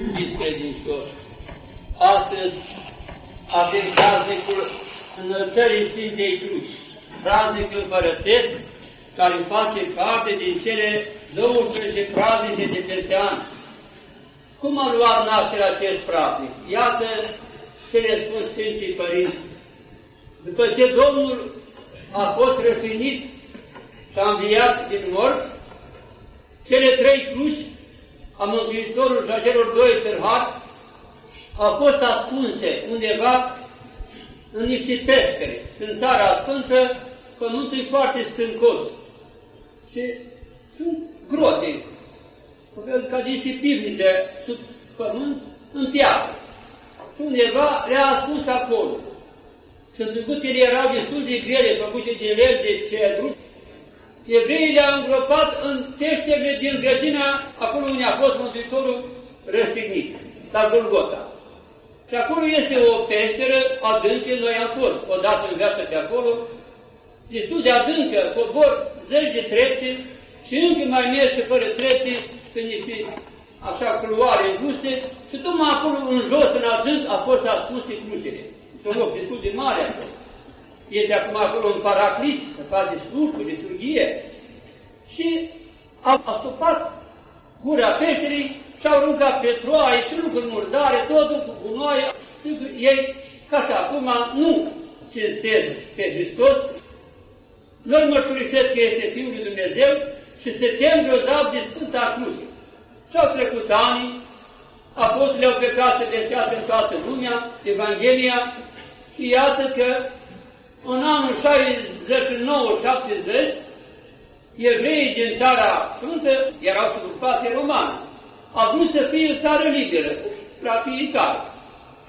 Iubiți credincioși, astăzi avem praznicul înălțării Sfintei Cruci, praznicul împărătesc, care face parte din cele 12 praznice de peste an. Cum a luat nașterea acest praznic? Iată ce le spun Sfinții Părinți. După ce Domnul a fost răfinit și a înviat din morți, cele trei cruci a Mântuitorului și a celor doi târhari au fost ascunse undeva în niște peștere. În țara Sfântă, pământul e foarte stâncos și sunt grote, ca niște pivnițe sub pământ, în piatră. Și undeva le-a ascuns acolo. Și în trecut ele erau destul de grele, făcute din lemn de cedru, evreii le-au îngropat în peștele din grădina, acolo unde a fost Mântuitorul răstignit, la Golgota. Și acolo este o peșteră adâncă, noi am fost odată în viață pe acolo, destul de adâncă, cobor zeci de trepte și încă mai merg și fără trepte pe niște așa culoare înguste și tocmai acolo în jos, în adânc, a fost ascunse crucele. Este un loc destul de mare acolo. Este acum acolo în paraclis, să face slujbă, liturghie. Și a, a stopat gura peșterii și au rugat petroaie și lucruri murdare, totul cu gunoaie. Ei, ca și acum, nu cinstez pe Hristos, noi mărturisesc că este Fiul lui Dumnezeu și se tem grozav de Sfânta Cruce. Și-au trecut ani, apostolii au plecat să desească în toată lumea, Evanghelia, și iată că în anul 69-70, evreii din țara Sfântă erau sub ocupație romană. Au vrut să fie o țară liberă, la fiecare.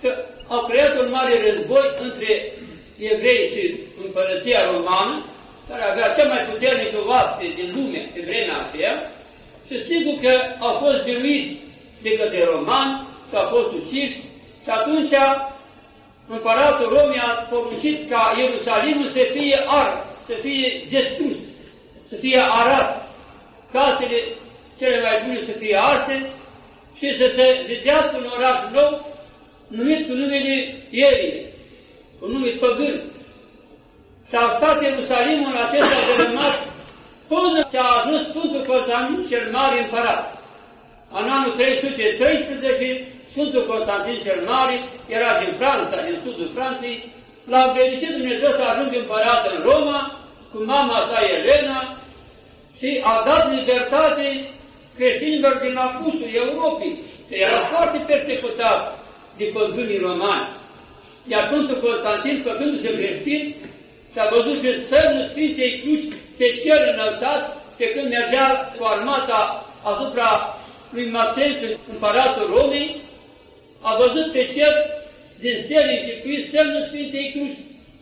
Că au creat un mare război între evrei și împărăția romană, care avea cea mai puternică oaste din lume pe vremea aceea, și sigur că au fost biruiți de către romani și au fost uciși și atunci împăratul Romii a poruncit ca Ierusalimul să fie ard, să fie destrus, să fie arat, casele cele mai bune să fie arse și să se zidească un oraș nou numit cu numele Ierie, cu numele păgân. Și a stat Ierusalimul acesta de rămas până ce a ajuns Sfântul Constantin cel Mare Împărat. În anul 313, Sfântul Constantin cel Mare era din Franța, din sudul Franței, l-a împredișit Dumnezeu să ajungă împărat în Roma, cu mama sa Elena, și a dat libertate creștinilor din apusul Europei, că era foarte persecutat de păgânii romani. Iar Sfântul Constantin, făcându-se creștin, s-a văzut și semnul Sfintei Cruci pe cer înălțat, pe când mergea cu armata asupra lui Maxențiu, împăratul Romei, a văzut pe cer din stele închipuit semnul Sfintei Cruci.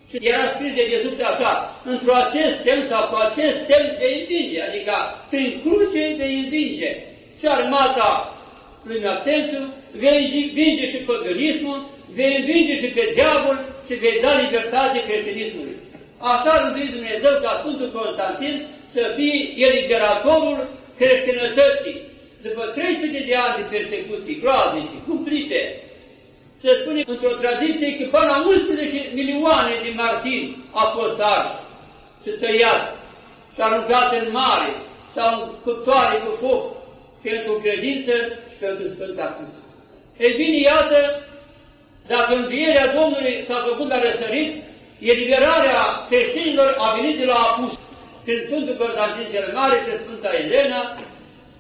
Și era scris de desubt așa, într-o acest semn sau cu acest semn de învinge, adică prin cruce de învinge. Și armata lui Maxențiu vei învinge și păgânismul, vei învinge și pe diavol și vei da libertate creștinismului. Așa rânduit Dumnezeu ca Sfântul Constantin să fie eliberatorul creștinătății. După 300 de ani de persecuții groaznice, cumplite, se spune într-o tradiție că până la 11 milioane de martiri au fost arși și tăiați și aruncat în mare sau în cuptoare cu foc pentru credință și pentru Sfânta Cruce. Ei bine, iată, dacă învierea Domnului s-a făcut la răsărit, eliberarea creștinilor a venit de la apus prin Sfântul Constantin cel Mare și Sfânta Elena, și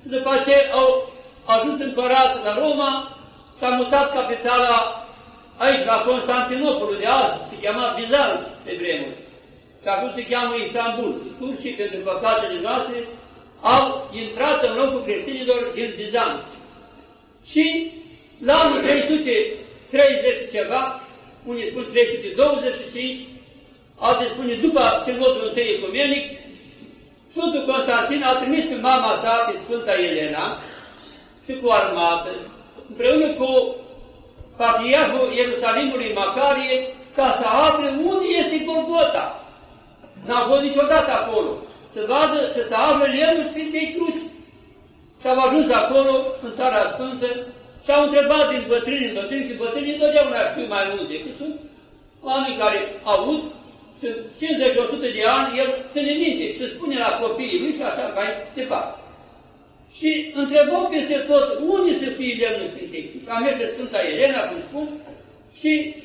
după aceea au ajuns împărat la Roma, s-a mutat capitala aici, la Constantinopolul de azi, se cheama Bizanț pe vremuri, și acum se cheamă Istanbul. Turcii, pentru păcatele noastre, au intrat în locul creștinilor din Bizanț. Și la anul 330 ceva, unii spun 325, alții spune după Sinodul întâi ecumenic, Sfântul Constantin a trimis pe mama sa, pe Sfânta Elena, și cu armată, împreună cu patriarhul Ierusalimului Macarie, ca să afle unde este Golgota. N-a fost niciodată acolo. Să vadă, să se afle lemnul Sfintei Cruci. Și au ajuns acolo, în Țara Sfântă, Și au întrebat din bătrâni în bătrâni, că bătrânii întotdeauna știu mai mult decât sunt oameni care aud, sunt 50-100 de ani, el se ne minte, se spune la copiii lui și așa mai departe. Și întrebau peste tot unde să fie lemnul Sfintei Și am mers Sfânta Elena, cum spun, și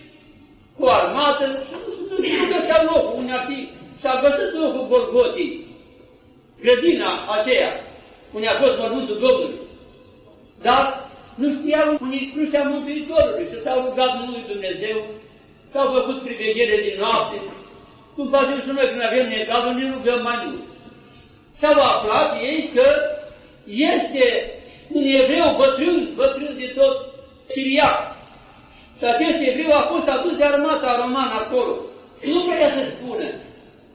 cu armată, și nu, nu, nu găseau locul unde ar fi. Și a găsit locul Golgotii, grădina aceea, unde a fost mormântul Domnului. Dar nu știau unii crucea Mântuitorului și s-au rugat Lui Dumnezeu, s-au făcut priveghere din noapte, cum facem și noi când avem necazul, ne rugăm mai mult. Și-au aflat ei că este un evreu bătrân, bătrân de tot, siriac. Și acest evreu a fost adus de armata romană acolo. Și nu vrea să spună.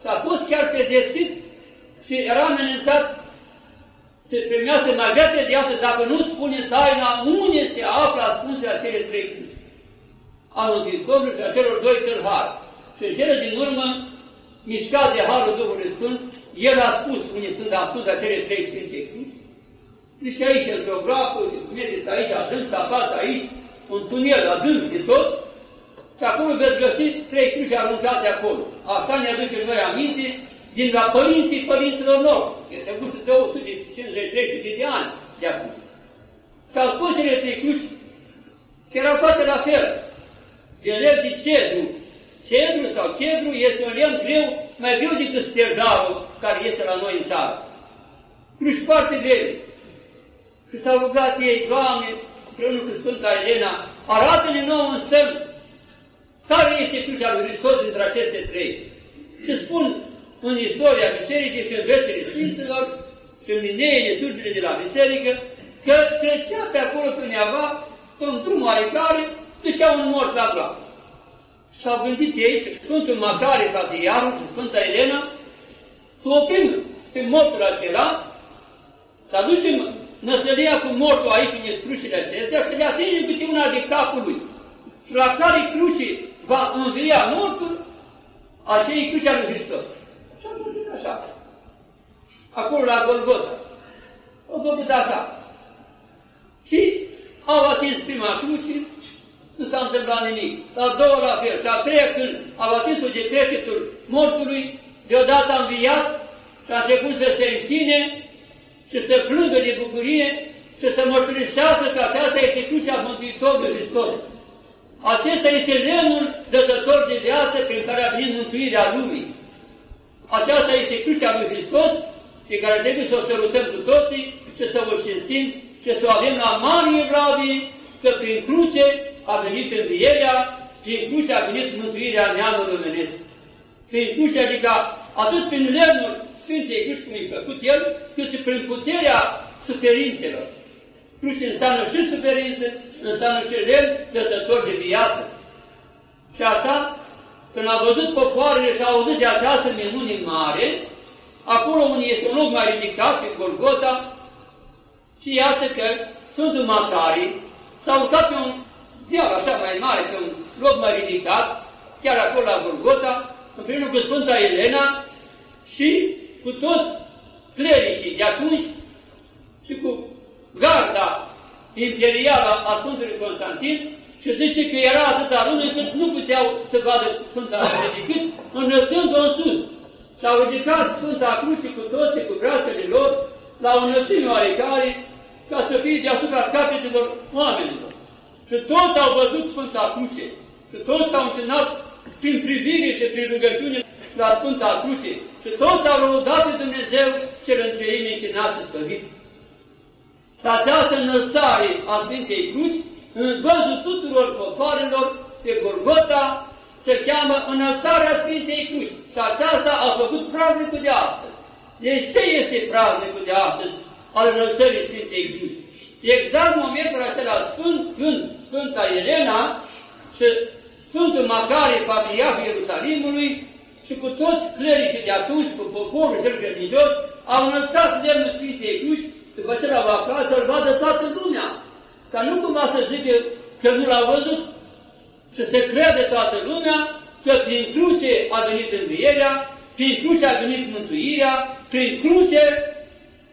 Și a fost chiar pedepsit și era amenințat să primească mai grea pedeapsă dacă nu spune taina unde se află ascunse acele trei cruci. A Mântuitorului și a celor doi tâlhari. Și în cele din urmă, mișcat de Harul Duhului Sfânt, el a spus unde sunt ascunse acele trei Sfinte Cruci. Și aici, într-o groapă, mergeți aici, adânc, să aici, un tunel adânc de tot, și acolo veți găsi trei cruci aruncate acolo. Așa ne aduce noi aminte din la părinții părinților noștri. Este gustă de 150 de ani de acum. Și au spus cele trei cruci și erau toate la fel. De lemn de cedru. Cedru sau cedru este un lemn greu, mai greu decât stejarul care este la noi în țară. Cruci foarte greu. Și s-au rugat ei, Doamne, împreună cu Sfânta Elena, arată-ne nou un semn. Care este crucea lui Hristos dintre aceste trei? Și spun în istoria bisericii și în viețile Sfinților și în lineile surgile de la biserică, că trecea pe acolo pe undeva, pe un drum oarecare, ducea un mort la groapă. Și-au gândit ei și Sfântul Macare, Patriarul și Sfânta Elena, să oprim pe mortul acela, să aducem năsălia cu mortul aici în crucile acestea și le atingem câte una de capul lui. Și la care cruce va învia mortul, acei cruce al lui Hristos. Și am făcut așa. Acolo la Golgota. Au făcut așa. Și au atins prima cruce, nu s-a întâmplat nimic. A doua la fel. Și a treia când au atins-o de creștetul mortului, deodată a înviat și a început să se închine și să plângă de bucurie și să mărturisească că aceasta este crucea Mântuitorului Hristos. Acesta este lemnul dătător de viață prin care a venit mântuirea lumii. Aceasta este crucea lui Hristos pe care trebuie să o sărutăm cu toții și să o științim și să o avem la mare evlavie că prin cruce a venit învierea, prin cruce a venit mântuirea neamului omenesc. Prin cruce, adică atât prin lemnul Sfintei Cruci cum e făcut El, cât și prin puterea suferințelor. Cruce înseamnă și suferință, înseamnă și lemn dătător de viață. Și așa, când a văzut popoarele și a auzit de această minune mare, acolo unde este un loc mai ridicat, pe Golgota, și iată că Sfântul Macarii s-a urcat pe un deal așa mai mare, pe un loc mai ridicat, chiar acolo la Golgota, împreună cu Sfânta Elena și cu toți clericii de atunci și cu garda imperială a Sfântului Constantin și zice că era atâta lume cât nu puteau să vadă Sfânta Cruce decât înălțând-o în sus. Și-au ridicat Sfânta Cruce cu toți cu brațele lor la o înălțime oarecare ca să fie deasupra capetelor oamenilor. Și toți au văzut Sfânta Cruce și toți au închinat prin privire și prin rugăciune la Sfânta Cruce și toți au lăudat pe Dumnezeu cel între ei închinat și spăvit. Și această înălțare a Sfintei Cruci, în văzul tuturor popoarelor pe Golgota, se cheamă înălțarea Sfintei Cruci. Și aceasta a făcut praznicul de astăzi. Deci ce este praznicul de astăzi al înălțării Sfintei Cruci? Exact momentul acela sfânt, când Sfânta Elena și Sfântul Macare, Patriarhul Ierusalimului, și cu toți clericii de atunci, cu poporul cel credincios, au înălțat lemnul Sfintei Cruci după ce l-au aflat, să-l vadă toată lumea. Ca nu cumva să zică că nu l-au văzut și să crede toată lumea că prin cruce a venit învierea, prin cruce a venit mântuirea, prin cruce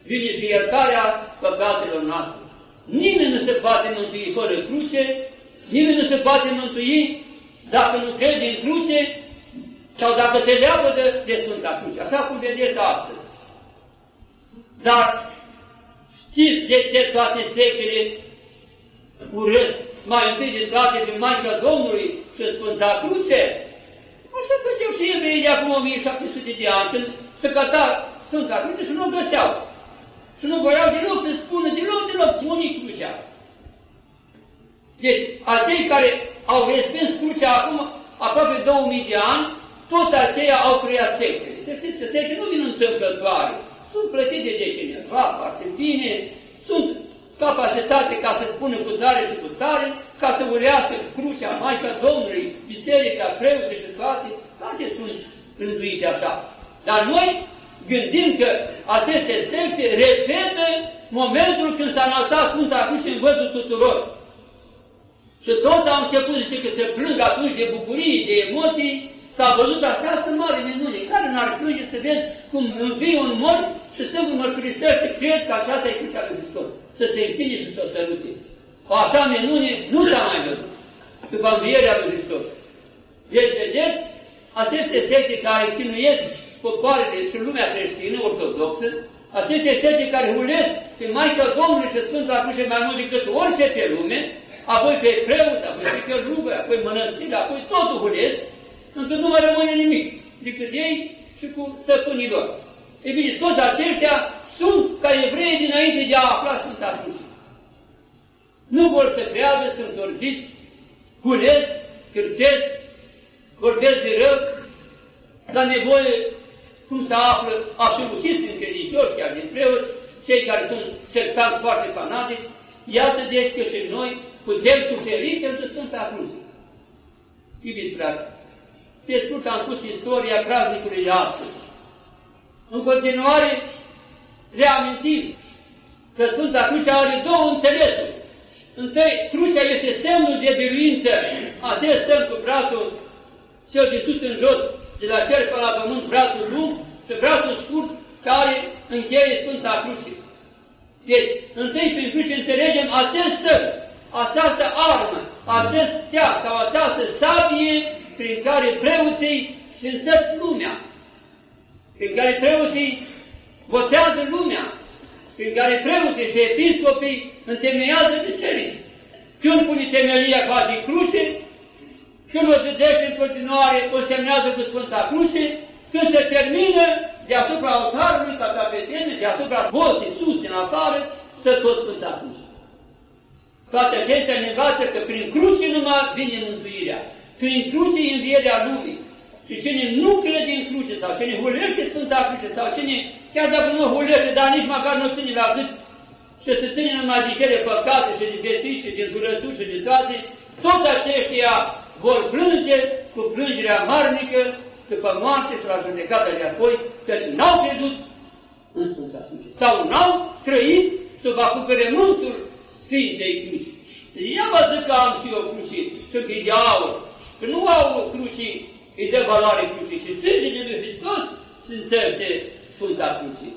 vine și iertarea păcatelor noastre. Nimeni nu se poate mântui fără cruce, nimeni nu se poate mântui dacă nu crede în cruce sau dacă se leapă de, de Sfânta Cruce, așa cum vedeți astăzi. Dar știți de ce toate sectele urăsc mai întâi de toate pe Maica Domnului și Sfânta Cruce? Așa făceau și evreii de acum 1700 de ani, când se căta Sfânta Cruce și nu o găseau. Și nu voiau deloc să spună, deloc, deloc, unii crucea. Deci, acei care au respins crucea acum aproape 2000 de ani, tot aceia au creat secte. Să știți că secte nu vin întâmplătoare. Sunt plătite de cineva, foarte bine, sunt capacitate ca să spună cu tare și cu tare, ca să urească crucea, Maica Domnului, biserica, preoții și toate, toate sunt rânduite așa. Dar noi gândim că aceste secte repetă momentul când s-a înalțat Sfânta Cruce în văzul tuturor. Și toți au început, zice, că se plâng atunci de bucurie, de emoții, că a văzut această mare minune. Care n-ar plânge să vezi cum învii un mort și să vă mărturisește, crezi că așa te-ai crucea lui Hristos, să se întinde și să o sărute. O așa minune nu s-a mai văzut după învierea lui Hristos. Deci, vedeți, aceste secte care chinuiesc popoarele și lumea creștină ortodoxă, aceste secte care hulesc pe Maica Domnului și Sfântul Cruce mai mult decât orice pe lume, apoi pe preoți, apoi pe călugă, apoi mănăstiri, apoi totul hulesc, încât nu mai rămâne nimic decât ei și cu stăpânii lor. E bine, toți aceștia sunt ca evrei dinainte de a afla Sfânta Cruce. Nu vor să creadă, sunt orbiți, hulesc, cârtesc, vorbesc de rău, dar nevoie cum se află așeușiți din credincioși, chiar din preoți, cei care sunt sectanți foarte fanatici, iată deci că și noi putem suferi pentru Sfânta Cruce. Iubiți frate, pe scurt am spus istoria praznicului de astăzi. În continuare, reamintim că Sfânta Cruce are două înțelesuri. Întâi, crucea este semnul de biruință, acest semn cu brațul cel de sus în jos, de la cer până la pământ, brațul lung și brațul scurt care încheie Sfânta Cruce. Deci, întâi prin cruce înțelegem acest semn, această armă, acest steag sau această sabie prin care preoții sfințesc lumea, prin care preoții votează lumea, prin care preoții și episcopii întemeiază biserici. Când pune temelia face cruce, când o zidește în continuare, o semnează cu Sfânta Cruce, când se termină, deasupra altarului, ca capetene, deasupra boții sus, din afară, stă tot Sfânta Cruce. Toate acestea ne învață că prin cruce numai vine mântuirea. Prin cruce învierea lumii. Și cine nu crede în cruce, sau cine hulește Sfânta Cruce, sau cine, chiar dacă nu hulește, dar nici măcar nu ține la gât, și se ține numai de cele păcate și de vestiți și din jurături și de toate, toți aceștia vor plânge cu plângerea marnică după moarte și la judecata de apoi, căci n-au crezut în Sfânta Cruce. Sau n-au trăit sub acoperământul Sfintei Cruci. Ia vă zic că am și eu cruci, sunt că e de aur, că nu au cruci, îi dă valoare cruci, și sângele lui Hristos sfințește Sfânta Cruce.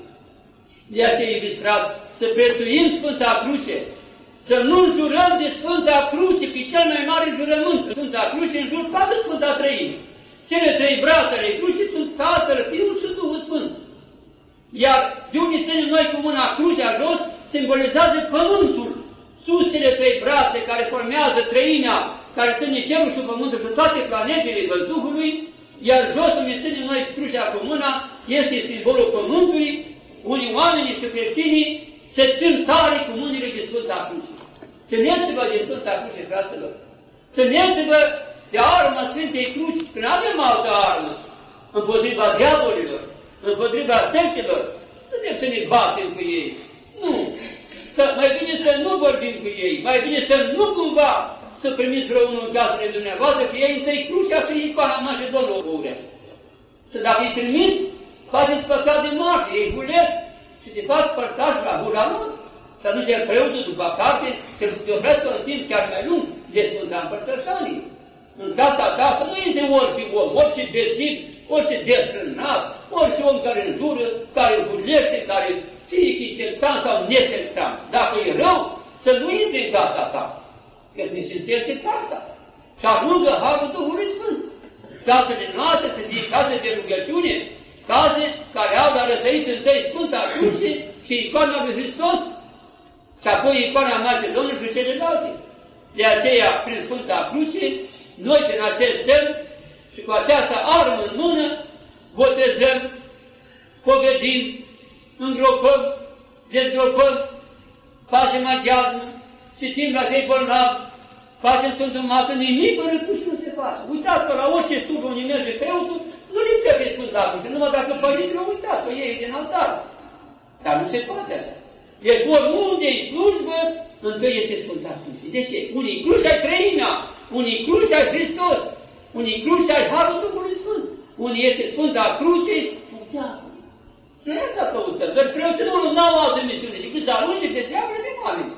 De aceea, iubiți frate, să prețuim Sfânta Cruce, să nu jurăm de Sfânta Cruce, pe cel mai mare jurământ. Sfânta Cruce în jur toată Sfânta Trăime. Cele trei brațele cruce sunt Tatăl, Fiul și Duhul Sfânt. Iar de unde ținem noi cu mâna crucea jos, simbolizează pământul. Sus cele trei brațe care formează trăimea, care ține cerul și pământul și toate planetele văzduhului, iar jos unde ținem noi crucea cu mâna, este simbolul pământului, unii oamenii și creștinii se țin tare cu mâinile de Sfânta Cruce. Țineți-vă de Sfânta Cruce, fraților! Țineți-vă de arma Sfintei Cruci, că nu avem altă armă împotriva diavolilor, împotriva sectelor. Nu trebuie să ne batem cu ei. Nu. Să, mai bine să nu vorbim cu ei, mai bine să nu cumva să primiți vreunul în casele dumneavoastră, că ei întâi crucea și icoana mea și Domnul o urește. Să dacă îi trimiți, faceți păcat de moarte, ei hulesc și te faci părtaș la gura lor. Să nu se preotul după carte, că te oferă un timp chiar mai lung de Sfânta Împărtășanii. În casa ta să nu intre orice om, orice bețiv, orice desfrânat, orice om care înjură, care urlește, care fie că e sectant sau nesectant. Dacă e rău, să nu intri în casa ta, că mi se casa. Și aruncă Harul Duhului Sfânt. Casele noastre să fie case de rugăciune, case care au la răsărit întâi Sfânta Cruce și icoana lui Hristos și apoi icoana Maicii Domnului și celelalte. De aceea, prin Sfânta Cruce, noi prin acest semn și cu această armă în mână, botezăm, spovedim, îngropăm, dezgropăm, facem aghiazmă, citim la cei bolnavi, facem Sfântul Mată, nimic fără cruce nu se face. Uitați-vă la orice stupă unde merge preotul, nu li trebuie Sfânta Cruce, numai dacă părintele uitați, că ei din altar. Dar nu se poate așa. Deci oriunde e slujbă, întâi este Sfânta Cruce. De ce? Unii cruci ai Treina, unii cruci ai Hristos, unii cruci ai Harul Duhului Sfânt, unii este Sfânta Cruce, Sfânta și noi asta căutăm. Dar preoții nu au altă misiune decât să alunge pe diavole de oameni.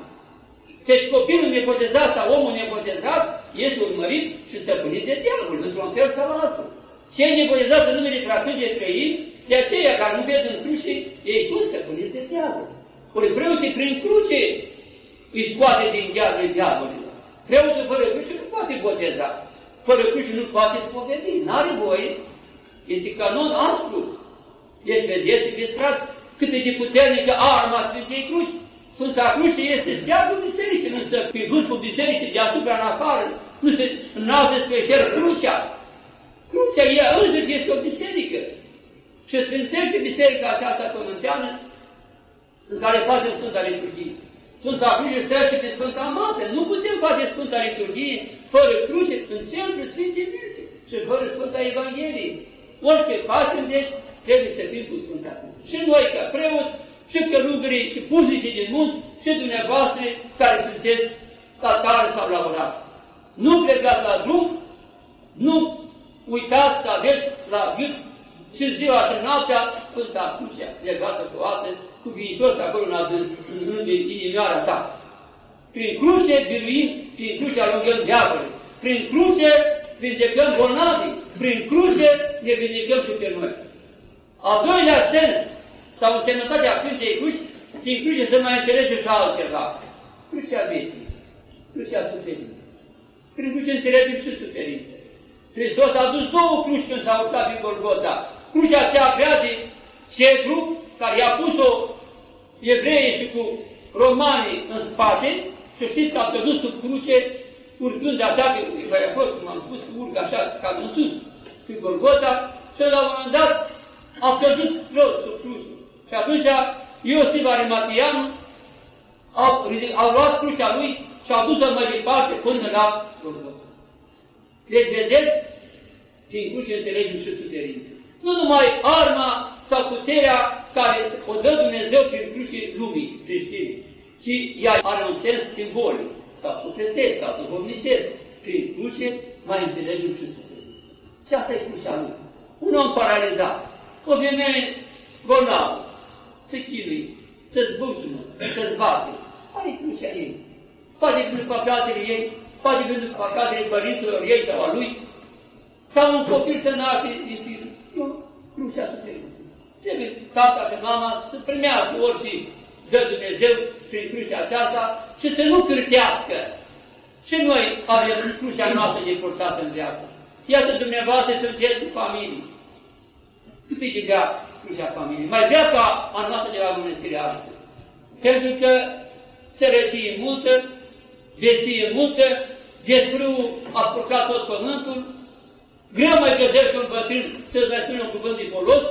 Deci copilul nepotezat sau omul nepotezat este urmărit și stăpânit de diavol, într-un fel sau altul. Cei nepotezați în numele de trăim, de aceea, care nu ved în cruce, ei sunt stăpâniți de diavol. Ori preoții prin cruce îi scoate din diavolul diavolilor. Preotul fără cruce nu poate boteza. Fără cruce nu poate spovedi. N-are voie. Este canon aspru. Deci, vedeți, iubiți frate, cât e de puternică arma Sfintei Cruci. Sfânta Cruce este steagul bisericii, nu stă pe vârful bisericii deasupra în afară, nu se înalță spre cer crucea. Crucea ea însuși este o biserică. Și sfințește biserica aceasta pământeană în care facem Sfânta Liturghie. Sfânta Cruce și pe Sfânta Mată. Nu putem face Sfânta Liturghie fără cruce în centrul Sfintei Vise și fără Sfânta Evanghelie. Orice facem, deci, trebuie să fim cu Sfânta Cruce. Și noi, ca preoți, și călugării, și puznicii din munți, și dumneavoastră care sunteți la țară sau la oraș. Nu plecați la drum, nu uitați să aveți la gât și ziua și noaptea Sfânta Crucea, legată cu altă, cu viișos acolo în adânc, în rând inimioara ta. Prin cruce biruim, prin cruce alungăm diavolul. Prin cruce vindecăm bolnavii, prin cruce ne vindecăm și pe noi. Al doilea sens, sau însemnătatea Sfintei Cruci, din cruce să mai înțelege și altceva. Crucea vieții, crucea suferinței. Prin cruce înțelegem și suferințe. Hristos a dus două cruci când s-a urcat din Golgota. Crucea aceea grea de cedru, care i-a pus-o evreii și cu romanii în spate, și știți că a căzut sub cruce, urcând așa, că cum am spus, urcă așa, ca în sus, pe Golgota, și la un moment dat a căzut jos sub cruce. Și atunci Iosif Arimatian au, au luat crucea lui și au dus-o mai departe până la Golgota. Deci, vedeți, prin cruce înțelegem și suferință. Nu numai arma sau puterea care o dă Dumnezeu prin cruce lumii creștini, ci ea are un sens simbolic, sau sufletesc, sau duhovnicesc. Prin cruce mai înțelegem și suferință. Și asta e crucea lui. Un om paralizat, o femeie bolnavă, se chinui, se zbușună, se zbate. Care e crucea ei? Poate pentru păcatele ei, poate pentru păcatele părinților ei sau a lui, sau un copil să naște din fiu. Eu, crucea suferinței. Trebuie tata și mama să primească orice dă Dumnezeu prin crucea aceasta și să nu cârtească. Și noi avem crucea noastră de purtat în viață. Iată dumneavoastră sunteți cu familie. Cât e de grea crucea familiei? Mai grea ca a noastră de la mănăstirea asta. Pentru că sărăcie multă, vieție multă, desfrâul a spurcat tot pământul, greu mai găderi că un bătrân să-ți mai spune un cuvânt de folos,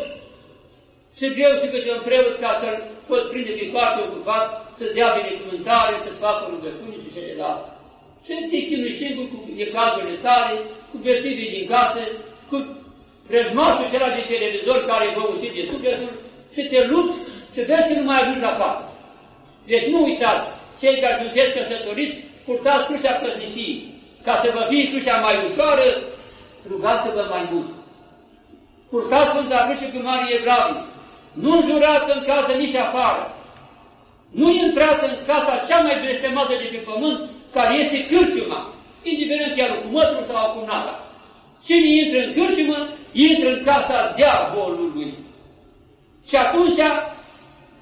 și greu și câte un preot ca să-l pot prinde din foarte ocupat, să-ți dea binecuvântare, să-ți facă rugăciuni și celelalte. Și te chinui singur cu necazurile tale, cu bețivii din casă, cu vrăjmașul acela de televizor care vă ușit de sufletul și te lupți și vezi că nu mai ajungi la cap. Deci nu uitați, cei care sunteți căsătoriți, purtați crucea căsniciei. Ca să vă fie crucea mai ușoară, rugați-vă mai mult. Purtați Sfânta Cruce cu mari evlavii. Nu jurați în casă nici afară. Nu intrați în casa cea mai blestemată de pe pământ, care este cârciuma, indiferent ea cu mătru sau cu nata. Cine intră în cârciumă, intră în casa diavolului. Și atunci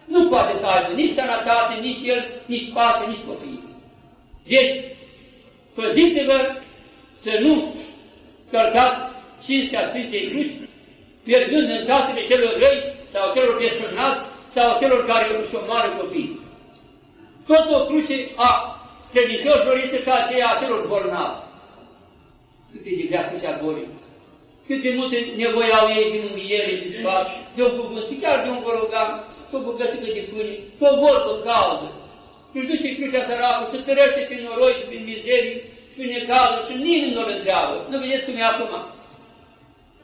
nu poate să aibă nici sănătate, nici el, nici pace, nici copii. Deci, păziți-vă să nu călcați cinstea Sfintei Cruci, piergând în casele celor răi sau celor desfrânați sau celor care își omoară copii. Tot o cruce a credincioșilor este și aceea a celor bolnavi. Cât e de grea crucea bolii. Cât de multe nevoie au ei din înviere, din sfat, de un cuvânt și chiar de un gorogan, și o bucățică de pâine, și o vorbă caldă. Îl duce crucea săracul, se tărește prin noroi și prin mizerii, și prin necazul și nimeni nu-l întreabă. Nu vedeți cum e acum?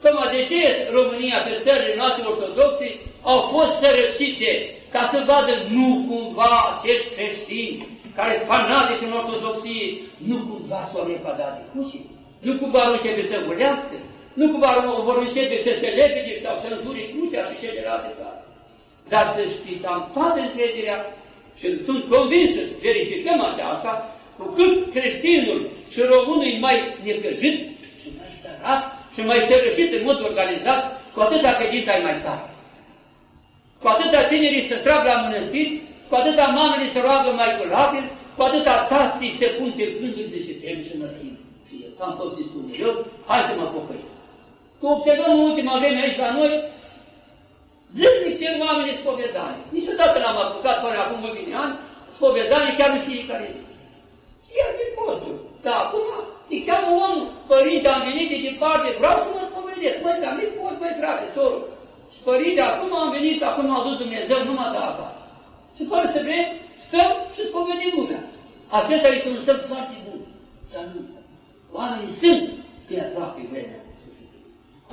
Tocmai de ce România și țările noastre ortodoxe au fost sărăcite ca să vadă nu cumva acești creștini care sunt fanatici în ortodoxie, nu cumva să o repadat de cruce, nu cumva nu începe să gulească, nu cumva vor începe să se lepede sau să înjuri crucea și celelalte toate. Dar să știți, am toată încrederea și sunt convins să verificăm aceasta, cu cât creștinul și românul e mai necăjit și mai sărat și mai sărășit în mod organizat, cu atâta credința e mai tare. Cu atâta tinerii se trag la mănăstiri, cu atâta mamele se roagă mai colabil, cu atâta tații se pun pe gânduri de ce trebuie să mă schimb. Și eu, că am fost destul de rău, hai să mă pocăi. Că observăm în ultima vreme aici la noi, zilnic cer oamenii spovedani. Niciodată n-am apucat până acum mulți ani, spovedani chiar în fiecare zi. Chiar din postul. Dar acum îi cheamă om, părinte, am venit de departe, vreau să mă spovedesc. Măi, dar nu pot, măi, frate, sorul. Și părinte, acum am venit, acum m-a dus Dumnezeu, nu m-a dat afară. Și fără să vrem, stăm și spovedim lumea. Acesta este un semn foarte bun. Să nu. Oamenii sunt că e aproape vremea.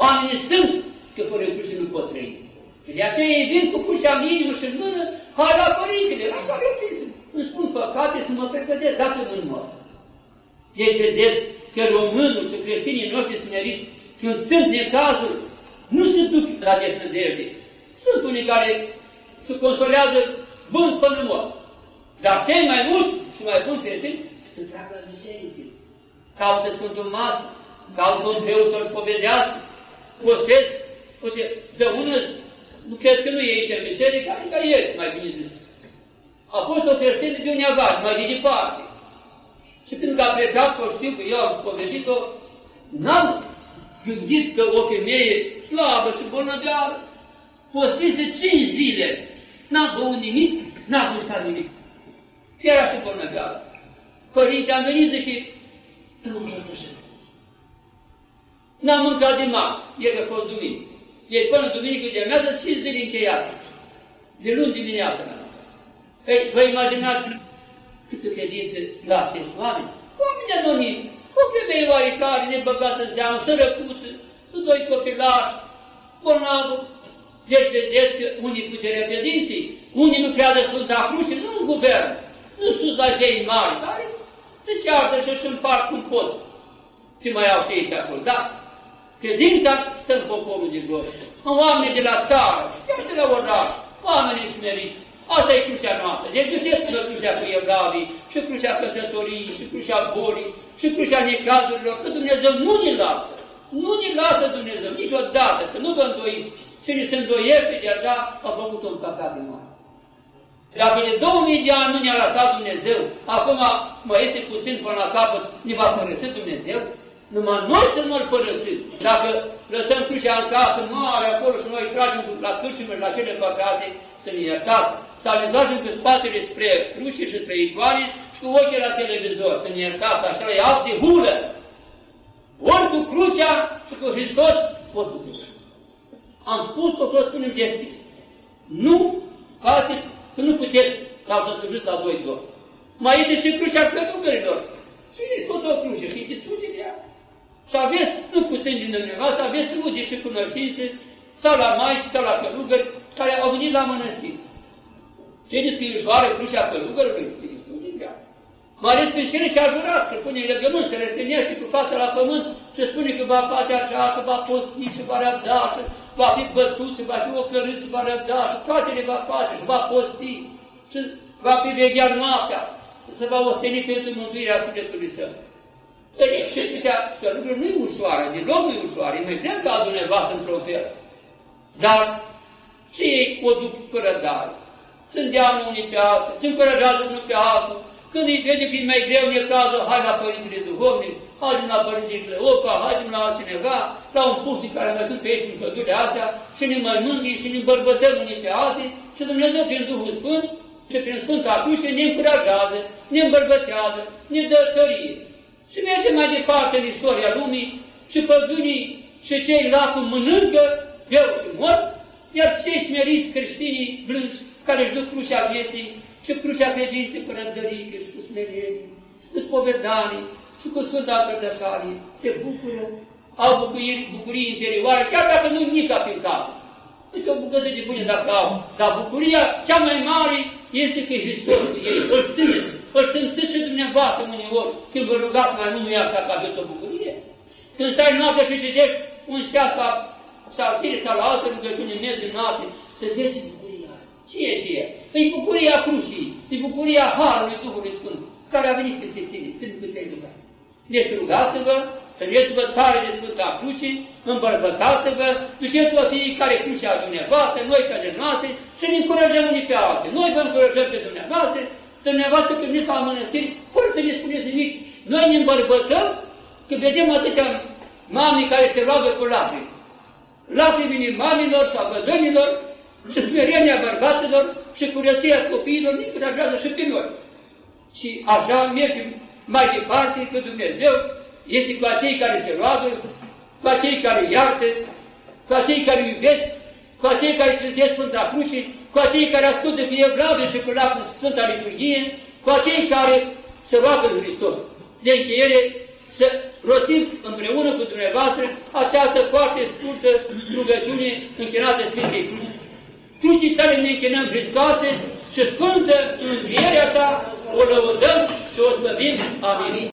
Oamenii sunt că fără cruce nu pot trăi. Și de aceea ei vin cu crucea minimă și în mână, hai la părintele, la care să mă pregătesc, dacă nu mor. Deci vedeți că românul și creștinii noștri smeriți, când sunt necazuri, nu se duc la desnădejde. Sunt unii care se consolează bun până mor. Dar cei mai mulți și mai buni creștini se trag la biserică. Caută Sfântul Mas, caută un preot să-l spovedească, postez, uite, de unul, nu cred că nu e aici în biserică, adică e, mai bine zis. A fost o creștină de undeva, mai de departe. Și când a plecat, o știu că eu am spovedit-o, n-am gândit că o femeie slabă și bolnăveară, postise cinci zile, n-a băut nimic, n-a gustat nimic. Era și bolnăveară. Părinte, am venit și să mă împărtășesc. N-am mâncat de marți, ieri a fost duminică. Deci până duminică de amiază, cinci zile încheiate. De luni dimineața n-am Ei, vă imaginați câtă credință la acești oameni? Oameni anonimi, o femeie oarecare, nebăgată în seamă, sărăcuță, cu doi copilași, bolnavă. Deci vedeți că unii puterea credinței, unii nu creadă Sfânta Cruce, nu în guvern, nu sus la cei mari, care se ceartă și își împart cum pot. Ce mai au și ei pe acolo, da? Credința stă în poporul de jos, în oamenii de la țară, chiar de la oraș, oamenii smeriți. Asta e crucea noastră. Deci duceți-vă crucea cu evlavii, și crucea căsătoriei, și crucea bolii, și crucea necazurilor, că Dumnezeu nu ne lasă. Nu ne lasă Dumnezeu niciodată, să nu vă îndoiți. Cine se îndoiește de așa, a făcut un păcat de mare. Dacă de 2000 de ani nu ne-a lăsat Dumnezeu, acum mai este puțin până la capăt, ne va părăsi Dumnezeu? Numai noi să nu-L părăsim. Dacă lăsăm crucea în casă mare acolo și noi tragem la cârșime la cele păcate, să ne iertați, sau ne întoarcem cu spatele spre cruce și spre icoane și cu ochii la televizor, să ne iertați, așa e alt de hulă. Ori cu crucea și cu Hristos, ori cu crucea. Am spus-o și o spunem deschis. Nu faceți, că nu puteți, sau să slujiți la voi doar. Mai este și crucea călugărilor. Și e tot o cruce și distruge de ea. Și aveți, nu puțin din dumneavoastră, aveți rude și cunoștințe, sau la maici, sau la călugări, care au venit la mănăstire. Știți că e ușoară crucea călugărului? Mai ales pe cele și-a jurat că pune legământ, se reținește cu fața la pământ și spune că va face așa și va posti și va răbda și va fi bătut și va fi ocărât și va răbda și toate le va face și va posti și va fi vegheat noaptea și se va osteni pentru mântuirea sufletului său. Deci, ce zicea că lucrul nu e ușoară, deloc nu e ușoară, e mai greu ca aduneva într-o fel. Dar ce ei o duc fără dar? Se îndeamnă unii pe alții, se încurajează unul pe altul, când îi vede că e mai greu necazul, hai la Părintele Duhovnic, hai la Părintele Cleopa, hai la altcineva, la un pustic care mai sunt pe aici în pădurile astea și ne mărmânghi și ne îmbărbătăm unii pe alții și Dumnezeu prin Duhul Sfânt și prin Sfânta Cruce ne încurajează, ne îmbărbătează, ne dă tărie. Și merge mai departe în istoria lumii și păgânii și cei lacul mănâncă, eu și mor, iar cei smeriți creștinii blânzi care își duc crucea vieții și crucea credinței cu răbdărie și cu smerenie și cu spovedanii și cu Sfânta Părtășanie se bucură, au bucurii, bucurii interioare, chiar dacă nu nica prin cap. Este o bucătă de bune dacă au, dar bucuria cea mai mare este că Hristos cu ei, îl simt, îl simțiți și dumneavoastră uneori, când vă rugați mai mult, nu e așa că aveți o bucurie. Când stai noaptea și citești un șeat sau, sau tine sau la altă rugăciune în de noapte, să vezi bucuria. Ce e și e? E bucuria crucii, e bucuria Harului Duhului Sfânt, care a venit peste tine, pentru că te-ai rugat. Deci rugați-vă, Țineți-vă tare de Sfânta Cruce, îmbărbătați-vă, duceți-vă fiecare crucea dumneavoastră, noi pe ale noastre și ne încurajăm unii pe alții. Noi vă încurajăm pe dumneavoastră, dumneavoastră când veniți la mănăstiri, fără să ne spuneți nimic. Noi ne îmbărbătăm că vedem atâtea mame care se roagă cu lacrimi. Lacrimii mamilor și a bădănilor și smerenia bărbaților și curăția copiilor ne încurajează și pe noi. Și așa mergem mai departe că Dumnezeu este cu acei care se roagă, cu acei care iartă, cu acei care iubesc, cu acei care Sfântesc Sfânta Cruce, cu acei care ascultă fie evlavă și cu lacul Sfânta Liturghie, cu acei care se roagă lui Hristos. De încheiere, să rostim împreună cu dumneavoastră această foarte scurtă rugăciune închinată Sfintei Cruci. Crucii tale ne închinăm Hristoase și Sfântă Învierea ta o lăudăm și o slăvim. Amin.